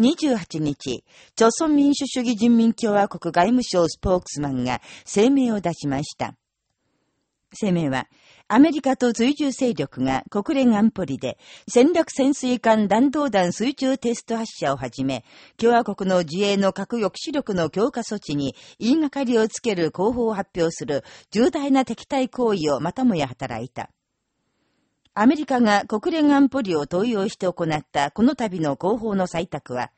28日、朝鮮民主主義人民共和国外務省スポークスマンが声明を出しました。声明は、アメリカと追従勢力が国連安保理で戦略潜水艦弾道弾水中テスト発射をはじめ、共和国の自衛の核抑止力の強化措置に言いがかりをつける候補を発表する重大な敵対行為をまたもや働いた。アメリカが国連安保理を登用して行ったこの度の広報の採択は、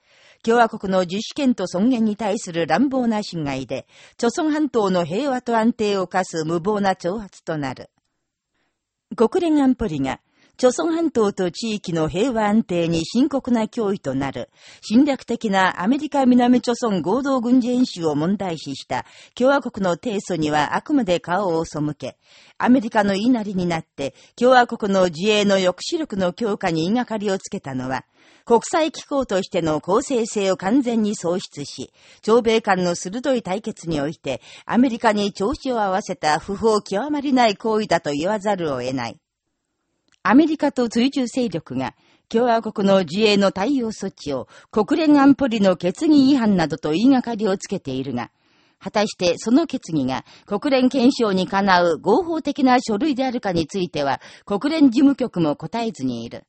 共和国の自主権と尊厳に対する乱暴な侵害で、朝鮮半島の平和と安定を課す無謀な挑発となる。国連安保理が、朝鮮半島と地域の平和安定に深刻な脅威となる、侵略的なアメリカ南朝鮮合同軍事演習を問題視した共和国の提訴にはあくまで顔を背け、アメリカの言いなりになって共和国の自衛の抑止力の強化に言いがかりをつけたのは、国際機構としての公正性を完全に喪失し、朝米間の鋭い対決において、アメリカに調子を合わせた不法極まりない行為だと言わざるを得ない。アメリカと追従勢力が共和国の自衛の対応措置を国連安保理の決議違反などと言いがかりをつけているが、果たしてその決議が国連憲章にかなう合法的な書類であるかについては国連事務局も答えずにいる。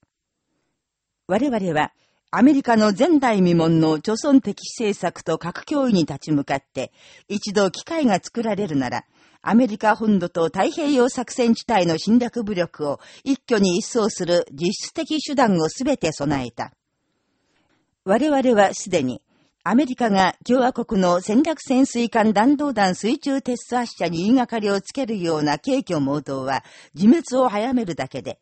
我々はアメリカの前代未聞の貯村的政策と核脅威に立ち向かって一度機会が作られるならアメリカ本土と太平洋作戦地帯の侵略武力を一挙に一掃する実質的手段をすべて備えた。我々はすでに、アメリカが共和国の戦略潜水艦弾道弾水中テスト発射に言いがかりをつけるような軽挙盲導は自滅を早めるだけで、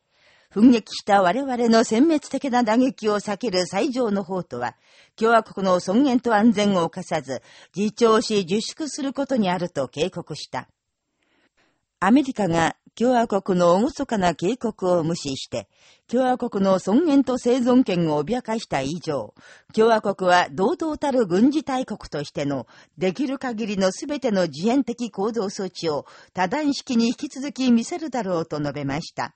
奮撃した我々の殲滅的な打撃を避ける最上の方とは、共和国の尊厳と安全を犯さず、自重し自粛することにあると警告した。アメリカが共和国の厳かな警告を無視して、共和国の尊厳と生存権を脅かした以上、共和国は堂々たる軍事大国としての、できる限りの全ての自演的行動措置を多段式に引き続き見せるだろうと述べました。